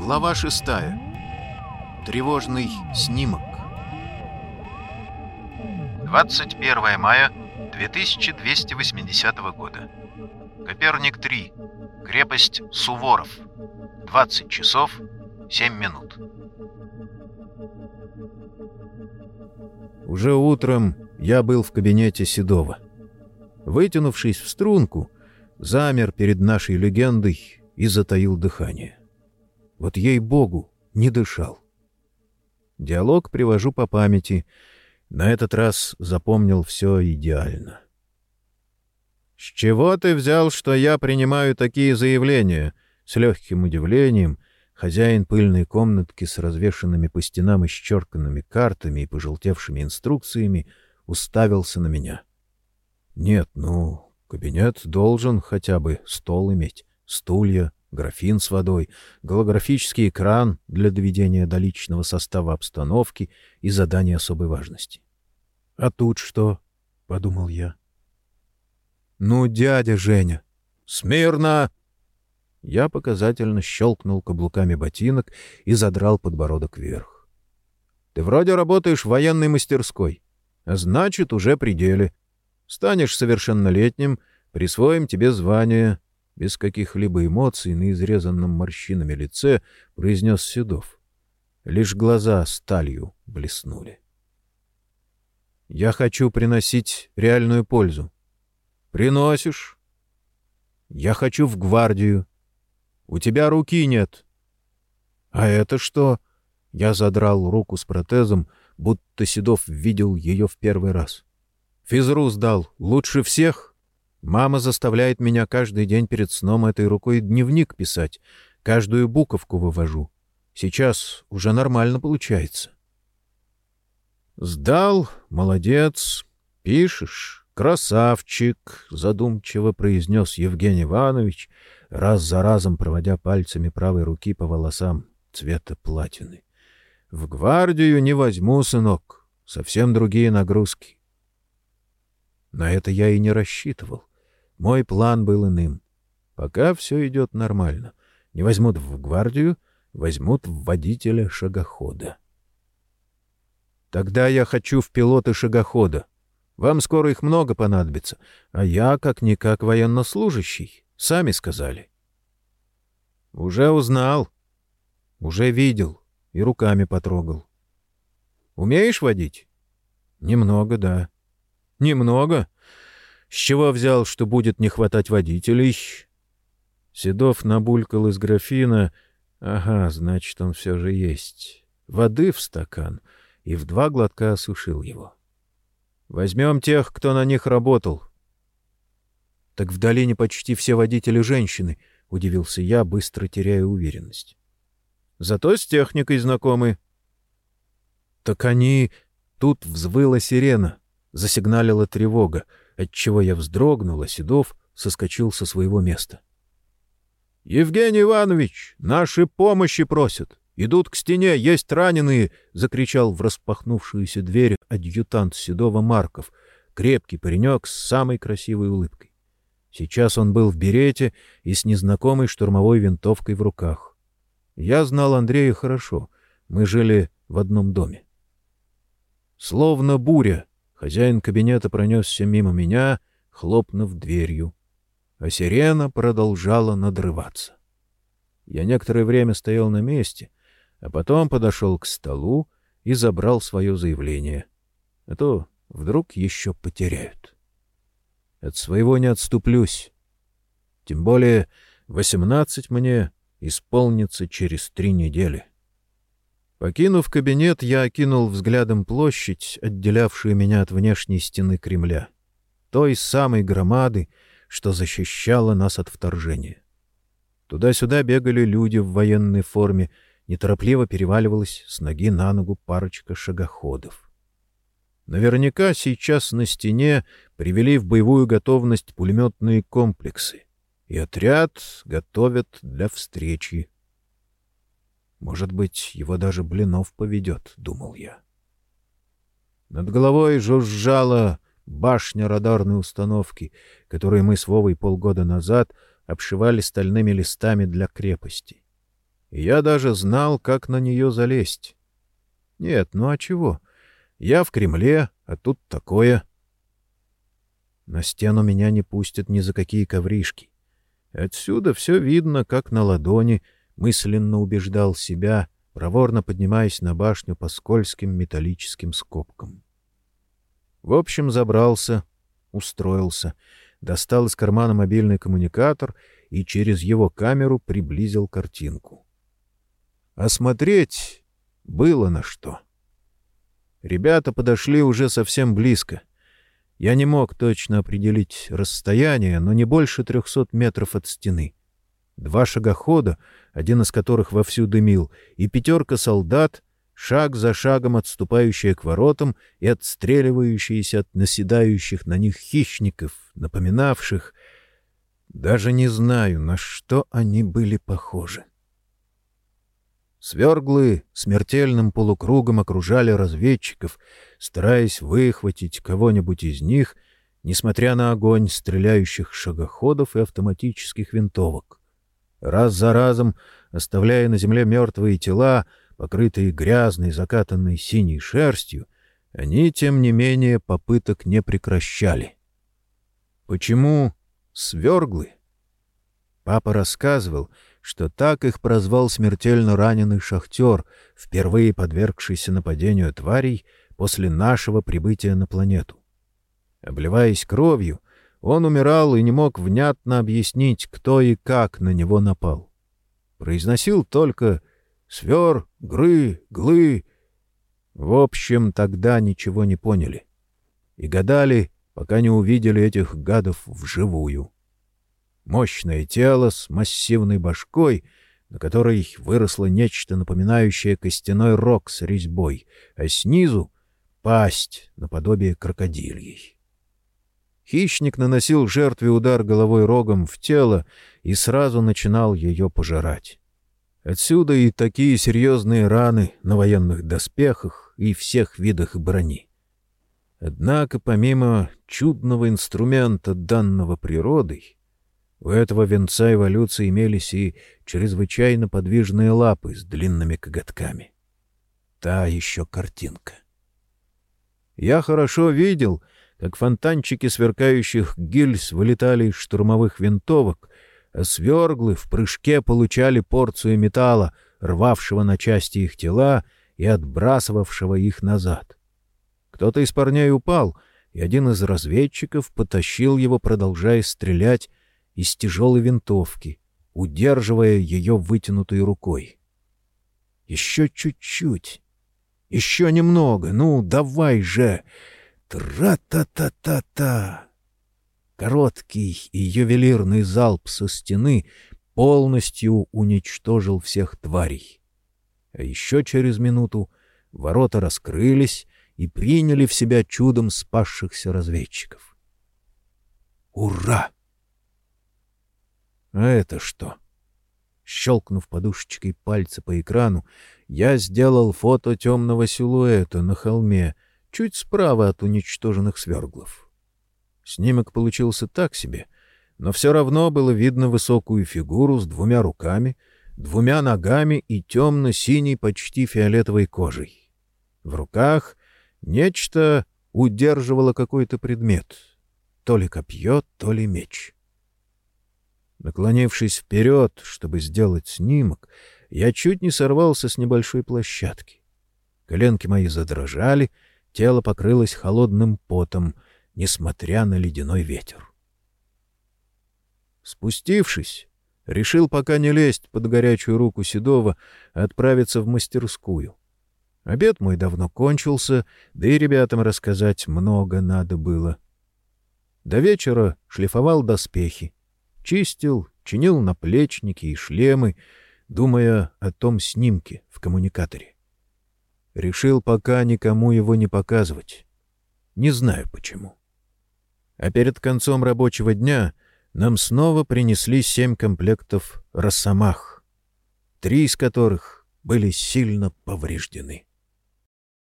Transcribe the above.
Глава шестая. Тревожный снимок. 21 мая 2280 года. Коперник 3. Крепость Суворов. 20 часов 7 минут. Уже утром я был в кабинете Седова. Вытянувшись в струнку, замер перед нашей легендой и затаил дыхание. Вот ей-богу, не дышал. Диалог привожу по памяти. На этот раз запомнил все идеально. «С чего ты взял, что я принимаю такие заявления?» С легким удивлением хозяин пыльной комнатки с развешанными по стенам исчерканными картами и пожелтевшими инструкциями уставился на меня. «Нет, ну, кабинет должен хотя бы стол иметь, стулья, графин с водой, голографический экран для доведения до личного состава обстановки и задания особой важности. «А тут что?» — подумал я. «Ну, дядя Женя!» «Смирно!» Я показательно щелкнул каблуками ботинок и задрал подбородок вверх. «Ты вроде работаешь в военной мастерской, а значит, уже при деле. Станешь совершеннолетним, присвоим тебе звание, без каких-либо эмоций на изрезанном морщинами лице произнес Седов. Лишь глаза сталью блеснули. «Я хочу приносить реальную пользу». «Приносишь?» «Я хочу в гвардию». «У тебя руки нет». «А это что?» Я задрал руку с протезом, будто Седов видел ее в первый раз. «Физру сдал. Лучше всех?» Мама заставляет меня каждый день перед сном этой рукой дневник писать, каждую буковку вывожу. Сейчас уже нормально получается. «Сдал, молодец, пишешь, красавчик», — задумчиво произнес Евгений Иванович, раз за разом проводя пальцами правой руки по волосам цвета платины. «В гвардию не возьму, сынок, совсем другие нагрузки». На это я и не рассчитывал. Мой план был иным. Пока все идет нормально. Не возьмут в гвардию, возьмут в водителя шагохода. Тогда я хочу в пилоты шагохода. Вам скоро их много понадобится, а я, как-никак, военнослужащий. Сами сказали. Уже узнал. Уже видел и руками потрогал. Умеешь водить? Немного, да. Немного? С чего взял, что будет не хватать водителей? Седов набулькал из графина. Ага, значит, он все же есть. Воды в стакан и в два глотка осушил его. Возьмем тех, кто на них работал. Так в долине почти все водители женщины, — удивился я, быстро теряя уверенность. Зато с техникой знакомы. Так они... Тут взвыла сирена, засигналила тревога отчего я вздрогнул, а Седов соскочил со своего места. — Евгений Иванович, наши помощи просят. Идут к стене, есть раненые! — закричал в распахнувшуюся дверь адъютант Седова Марков, крепкий паренек с самой красивой улыбкой. Сейчас он был в берете и с незнакомой штурмовой винтовкой в руках. Я знал Андрея хорошо, мы жили в одном доме. Словно буря, Хозяин кабинета пронесся мимо меня, хлопнув дверью. А сирена продолжала надрываться. Я некоторое время стоял на месте, а потом подошел к столу и забрал свое заявление. А то вдруг еще потеряют. От своего не отступлюсь. Тем более восемнадцать мне исполнится через три недели. Покинув кабинет, я окинул взглядом площадь, отделявшую меня от внешней стены Кремля, той самой громады, что защищала нас от вторжения. Туда-сюда бегали люди в военной форме, неторопливо переваливалась с ноги на ногу парочка шагоходов. Наверняка сейчас на стене привели в боевую готовность пулеметные комплексы, и отряд готовят для встречи может быть, его даже Блинов поведет, — думал я. Над головой жужжала башня радарной установки, которую мы с Вовой полгода назад обшивали стальными листами для крепости. и я даже знал, как на нее залезть. Нет, ну а чего? Я в Кремле, а тут такое. На стену меня не пустят ни за какие ковришки. Отсюда все видно, как на ладони, мысленно убеждал себя, проворно поднимаясь на башню по скользким металлическим скобкам. В общем, забрался, устроился, достал из кармана мобильный коммуникатор и через его камеру приблизил картинку. Осмотреть было на что. Ребята подошли уже совсем близко. Я не мог точно определить расстояние, но не больше трехсот метров от стены. Два шагохода, один из которых вовсю дымил, и пятерка солдат, шаг за шагом отступающие к воротам и отстреливающиеся от наседающих на них хищников, напоминавших... Даже не знаю, на что они были похожи. Сверглы смертельным полукругом окружали разведчиков, стараясь выхватить кого-нибудь из них, несмотря на огонь стреляющих шагоходов и автоматических винтовок. Раз за разом, оставляя на земле мертвые тела, покрытые грязной, закатанной синей шерстью, они, тем не менее, попыток не прекращали. Почему сверглы? Папа рассказывал — что так их прозвал смертельно раненый шахтер, впервые подвергшийся нападению тварей после нашего прибытия на планету. Обливаясь кровью, он умирал и не мог внятно объяснить, кто и как на него напал. Произносил только «свер», «гры», «глы». В общем, тогда ничего не поняли. И гадали, пока не увидели этих гадов вживую. Мощное тело с массивной башкой, на которой выросло нечто напоминающее костяной рог с резьбой, а снизу — пасть наподобие крокодильей. Хищник наносил жертве удар головой рогом в тело и сразу начинал ее пожирать. Отсюда и такие серьезные раны на военных доспехах и всех видах брони. Однако помимо чудного инструмента, данного природой, у этого венца эволюции имелись и чрезвычайно подвижные лапы с длинными коготками. Та еще картинка. Я хорошо видел, как фонтанчики сверкающих гильз вылетали из штурмовых винтовок, а сверглы в прыжке получали порцию металла, рвавшего на части их тела и отбрасывавшего их назад. Кто-то из парней упал, и один из разведчиков потащил его, продолжая стрелять, из тяжелой винтовки, удерживая ее вытянутой рукой. «Еще чуть-чуть! Еще немного! Ну, давай же! Тра-та-та-та-та!» Короткий и ювелирный залп со стены полностью уничтожил всех тварей. А еще через минуту ворота раскрылись и приняли в себя чудом спасшихся разведчиков. «Ура!» А это что? Щелкнув подушечкой пальца по экрану, я сделал фото темного силуэта на холме, чуть справа от уничтоженных сверглов. Снимок получился так себе, но все равно было видно высокую фигуру с двумя руками, двумя ногами и темно-синей, почти фиолетовой кожей. В руках нечто удерживало какой-то предмет, то ли копье, то ли меч. Наклонившись вперед, чтобы сделать снимок, я чуть не сорвался с небольшой площадки. Коленки мои задрожали, тело покрылось холодным потом, несмотря на ледяной ветер. Спустившись, решил пока не лезть под горячую руку Седова, отправиться в мастерскую. Обед мой давно кончился, да и ребятам рассказать много надо было. До вечера шлифовал доспехи. Чистил, чинил наплечники и шлемы, думая о том снимке в коммуникаторе. Решил пока никому его не показывать. Не знаю почему. А перед концом рабочего дня нам снова принесли семь комплектов «Росомах», три из которых были сильно повреждены.